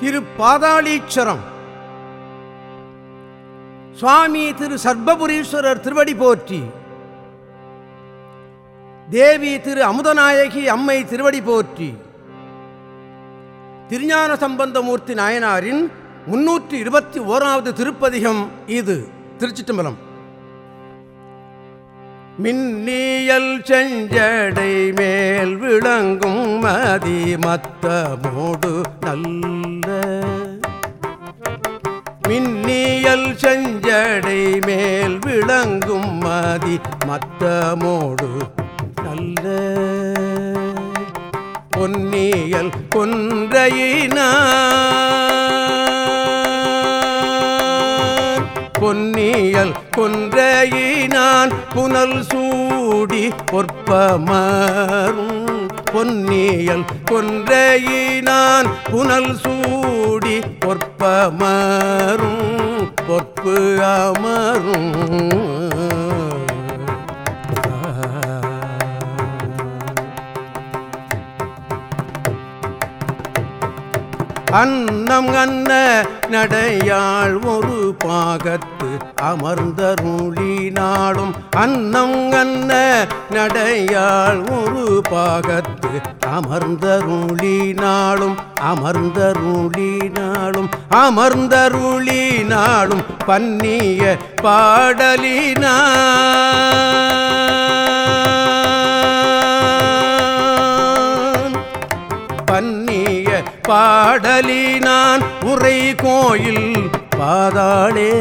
திரு பாதாளீச்சரம். சுவாமி திரு சர்பபுரீஸ்வரர் திருவடி போற்றி. தேவி திரு அமுதநாயகி அம்மை திருவடி போற்றி. திருஞான சம்பந்தமூர்த்தி நாயனாரின் முன்னூற்றி இருபத்தி ஓராவது திருப்பதிகம் இது. திருச்சிட்டம்பலம். மின்னியல் செஞ்சடை மேல் விளங்கும் மதி மத்தமோடு நல்ல. மின்னியல் செஞ்சடை மேல் விளங்கும் மதி மத்தமோடு நல்ல. பொன்னியல் கொன்றையினான் பொன்னியல் கொன்றையினான் புனல் சூடி பொற்பமரும். பொன்னியல் கொன்றையினான் புனல் சூடி பொற்பமரும். பொற்பு அமரும். அன்னம் அன்ன நடையாள் ஒரு பாகத்து அமர்ந்தருளினாலும் அன்னம் அன்ன நடையாள் ஒரு பாகத்து அமர்ந்தருளினாலும் அமர்ந்தருளினாலும் அமர்ந்தருளினாலும் பன்னிய பாடலினா பாடலினான் உரை கோயில் பாதாளே.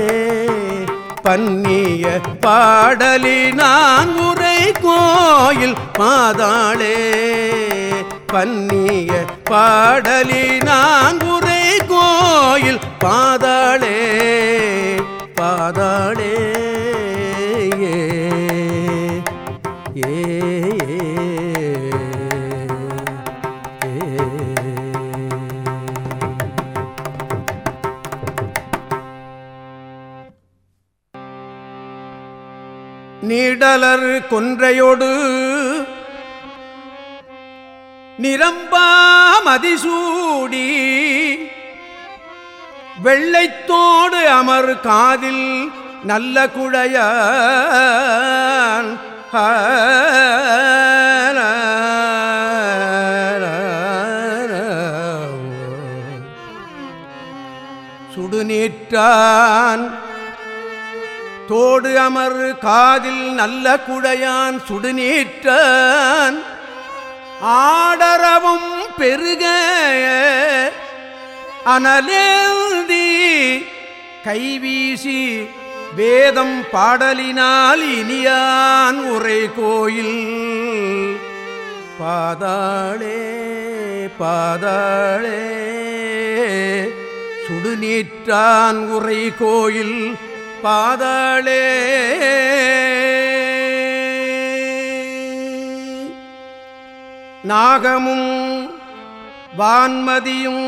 பன்னிய பாடலினான் உரை கோயில் பாதாளே. பன்னிய பாடலினான் உரை கோயில் பாதாளே. நீடலர் கொன்றையோடு நிரம்பாமதிசூடி வெள்ளைத்தோடு அமர் காதில் நல்ல குழைய சுடுநீற்றான் தோடு அமர் காதில் நல்ல குடையான் சுடுநீற்றான். ஆடரவும் பெருக அனலேந்தி கைவீசி வேதம் பாடலினால் இனியான் உரை கோயில். பாதாளே பாதாளே சுடுநீற்றான் உரை கோயில். பாதாளே. நாகமும் வான்மதியும்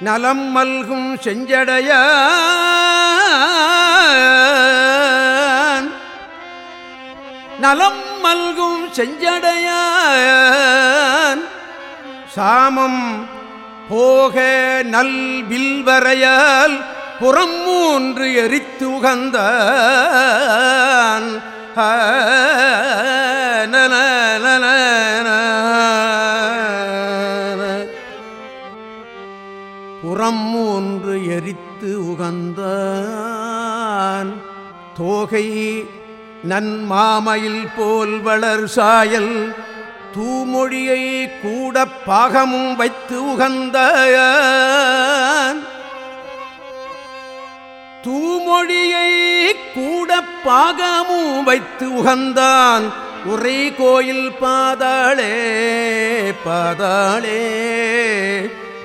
நலம் மல்கும் செஞ்சடைய நலம் மல்கும் செஞ்சடைய சாமம் போக நல் வில்வரையால் புறம் மூன்று எரித்து உகந்த புறம் மூன்று எரித்து உகந்தான். தோகை நன்மாமையில் போல் வளர் சாயல். தூமொழியை கூட பாகமும் வைத்து உகந்தான். தூமொழியை கூட பாகமும் வைத்து உகந்தான் உரை கோயில் பாதாளே பாதாளே.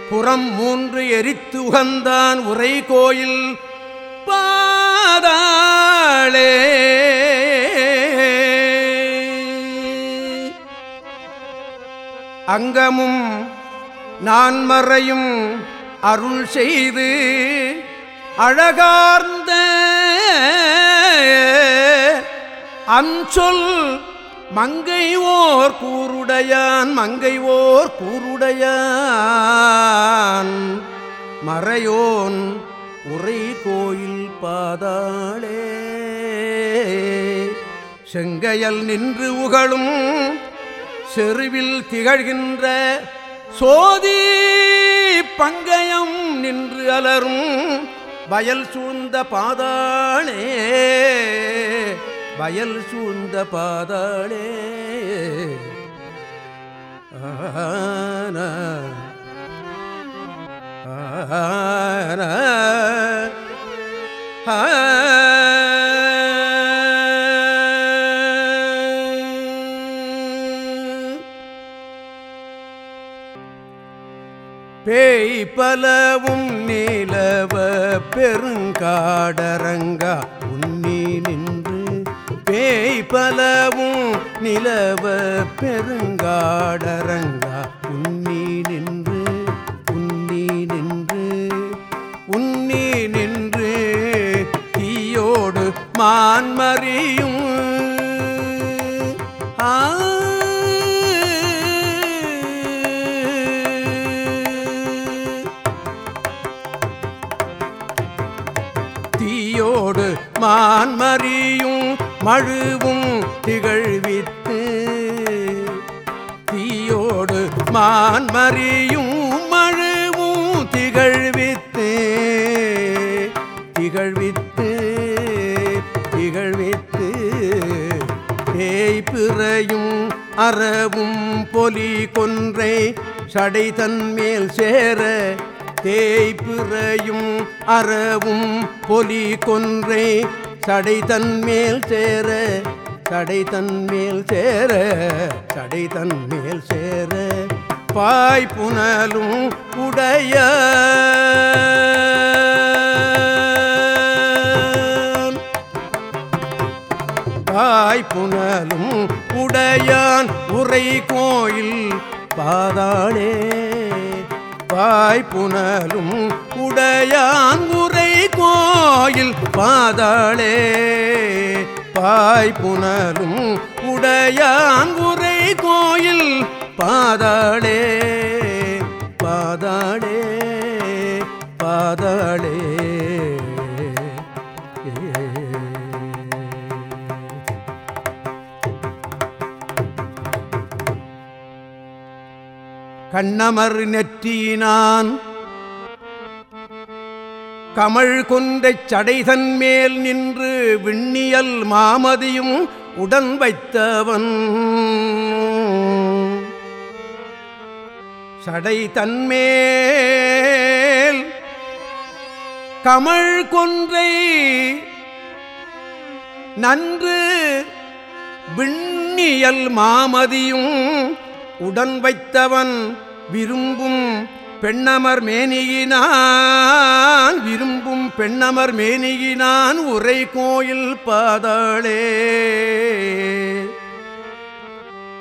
புறம் மூன்று எரித்து உகந்தான் உரை கோயில் பாதாளே. அங்கமும் நான் மறையும் அருள் செய்து அழகார்ந்த அஞ்சொல் மங்கை ஓர் கூருடையான் மங்கை ஓர் கூருடையான். மறையோன் உரை கோயில் பாதாளே. செங்கையல் நின்று உகழும் செருவில் திகழ்கின்ற சோதி பங்கயம் நின்று அலரும் வயல் சூழ்ந்த பாதாளே வயல் சூழ்ந்த பாதாளே ஆன ஆன பேய் பலவும் நீலவ பெருங்காடரங்கா உன்னி நின்று பேய் பலவும் நிலவ பெருங்காடரங்கா உன்னி நின்று உன்னி நின்று உன்னி நின்று தீயோடு மான்மறியும் மழுவும் திகழ்வித்து தீயோடு மான்மறியும் மழுவும் திகழ்வித்து திகழ்வித்து திகழ்வித்து தேய்பிறையும் அறவும் பொலி கொன்றை சடை தன்மேல் சேர தேய்பிறையும் அறவும் பொலி கொன்றை சடை தன்மேல் சேர சடை தன்மேல் சேர சடை தன்மேல் சேர பாய் புனலும் உடைய. பாய் புனலும் உடையான் உரை கோயில் பாதாளே. பாய் புனலும் உடையான் உரை கோயில் பாதாளே பாய் புனலும் உடையாங்குரை கோயில் பாதாளே பாதாளே பாதாளே. கண்ணமர் நெற்றியினான் கமல் கொன்றைச் சடைதன் மேல் நின்று விண்ணியல் மாமதியும் உடன் வைத்தவன். சடை தன்மேல் கமல் கொன்றை நன்று விண்ணியல் மாமதியும் உடன் வைத்தவன். விரும்பும் பெண்ணமர் மேனியினான் விரும்பும் பெண்ணமர் மேனியினான் உரை கோயில் பாதாளே.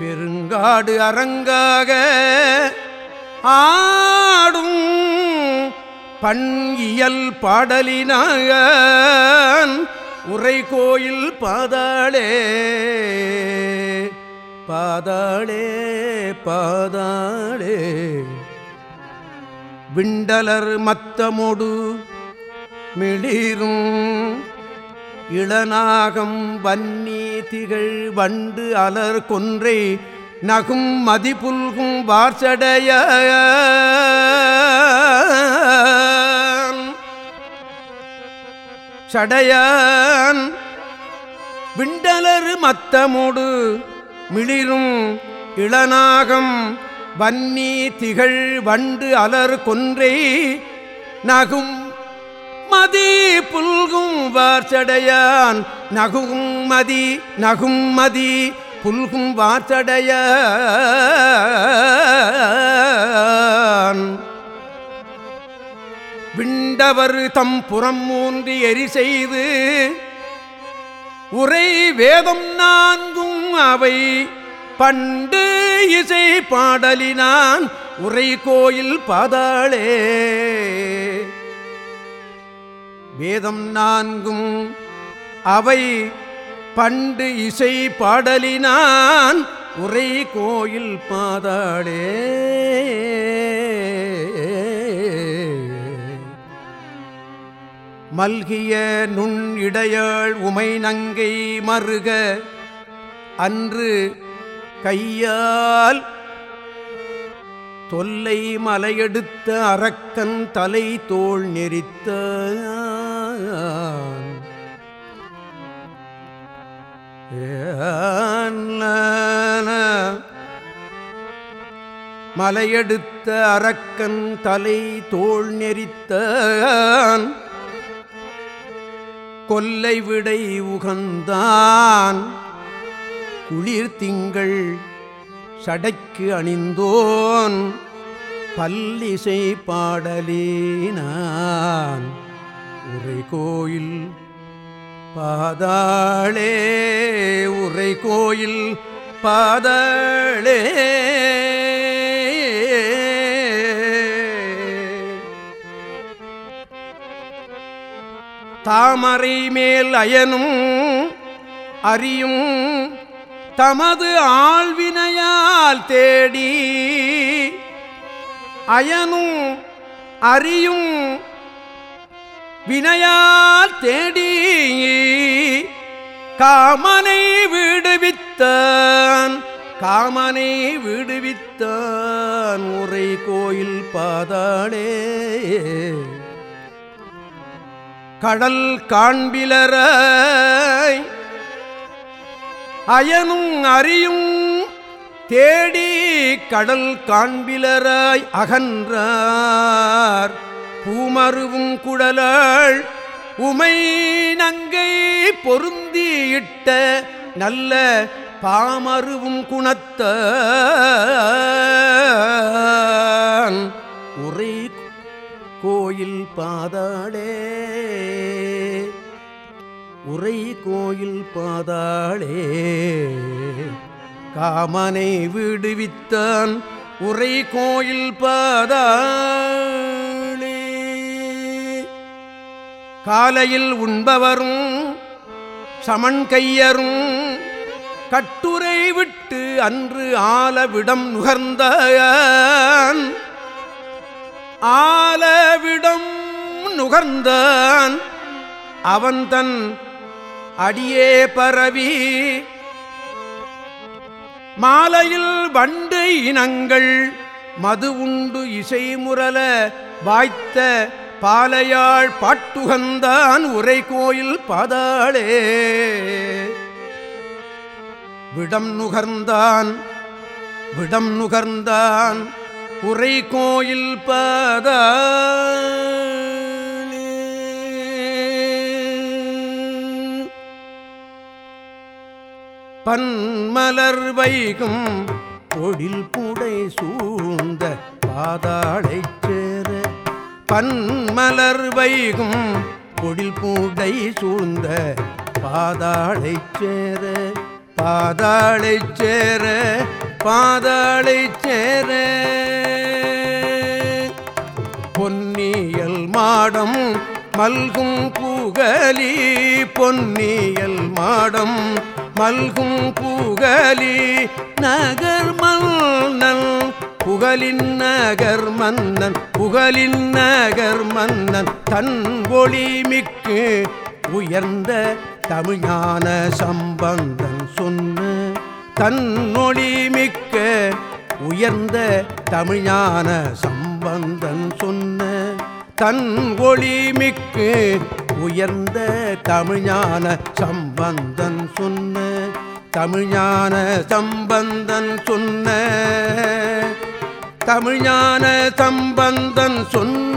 பெருங்காடு அரங்காக ஆடும் பண் இயல் பாடலினான் உரை கோயில் பாதாளே. பாதாளே பாதாளே. விண்டலர் மத்தமொடு மிளிரும் இளநாகம் வன்னி திகழ் வண்டு அலர் கொன்றை நகும் மதிப்புல்கும் வார்சடைய சடையான். விண்டலர் மத்தமோடு மிளிரும் இளநாகம் வன்னி திகழ் வண்டு அலர் கொன்றை நகும் மதி புல்கும் வார்ச்சடையான் நகும் மதி நகும் மதி புல்கும் வார்ச்சடையான். விண்டவர் தம் புறம் மூன்றி எரி செய்து உரை வேதம் நான்கும் அவை பண்டு இசை பாடலினான் உரை கோயில் பாதாளே. வேதம் நான்கும் அவை பண்டு இசை பாடலினான் உரை கோயில் பாதாளே. மல்கிய நுண் இடையாள் உமை நங்கை மருக அன்று கையால் தொல்லை மலையெடுத்த அரக்கன் தலை தோல் நெறித்த மலையெடுத்த அரக்கன் தலை தோல் நெறித்தான். கொல்லை விடை உகந்தான். குளிர் திங்கள் சடைக்கு அணிந்தோன் பல்லிசை பாடலேனான். உரை கோயில் பாதாளே உரை கோயில் பாதாளே. தாமரை மேல் அயனும் அறியும் தமது ஆழ்வினையால் தேடி அயனும் அறியும் வினையால் தேடி காமனை விடுவித்தான் காமனை விடுவித்தான் உரை கோயில் பாதாளே. கடல் காண்பிலராய் அயனும் அறியும் தேடி கடல் காண்பிலராய் அகன்றார். பூமருவும் குடலாள் உமை நங்கை பொருந்தியிட்ட நல்ல பாமருவும் குணத்த உரை கோயில் பாதாளே உரை கோயில் பாதாளே. காமனை விடுவித்தான் உரை கோயில் பாதாளே. காலையில் உண்பவரும் சமன் கையரும் கட்டுரை விட்டு அன்று ஆலவிடம் நுகர்ந்த ஆலவிடம் நுகர்ந்தான். அவன் தன் அடியே பரவி. மாலையில் வண்டு இனங்கள் மது உண்டு இசை முரல வாய்த்த பாலையாள் பாட்டுகந்தான் உரை கோயில் பாதாளே. விடம் நுகர்ந்தான் விடம் நுகர்ந்தான் உரை கோயில் பாதாளே. பன்மலர் வைகும் பொழில் புடை சூழ்ந்த பாதாளை சேர. பன்மலர் வைகும் பொழில் பூடை சூழ்ந்த பாதாளை சேர. பாதாளை சேர பாதாளை சேர. பொன்னியல் மாடம் மல்கும் புகலி பொன்னியல் மாடம் மல்கும் புகலி நகர் மன்னன் புகலின் நகர் மன்னன் புகலின் நகர் மன்னன் தன் ஒளி மிக்கு உயர்ந்த தமிழ்ஞான சம்பந்தன் சொன்ன தன்னொளி மிக்க உயர்ந்த தமிழ்ஞான சம்பந்தன் சொன்ன தன் ஒளி மிக்கு உயர்ந்த தமிழ்ஞான சம்பந்தன் சொன்ன தமிழ்ஞான சம்பந்தன் சொன்ன தமிழ்ஞான சம்பந்தன் சொன்ன.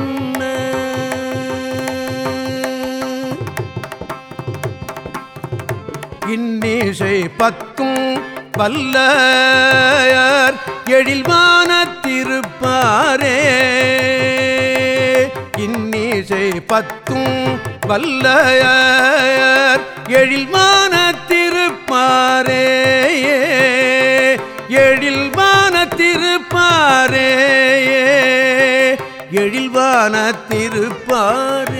இன்னிசை பத்தும் வல்லையார் எழில்வான திருப்பாரே. இன்னிசை பத்தும் வல்லையர் எழில்வான திருப்பாரே. எழில்வான திருப்பாரே. எழில்வான திருப்பாரே.